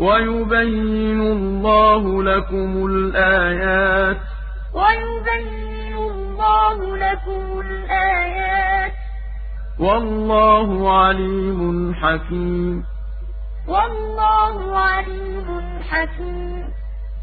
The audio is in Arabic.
ويبين الله لكم الآيات. ويبين الله لكم الآيات. والله عليم حكيم. والله عليم حكيم.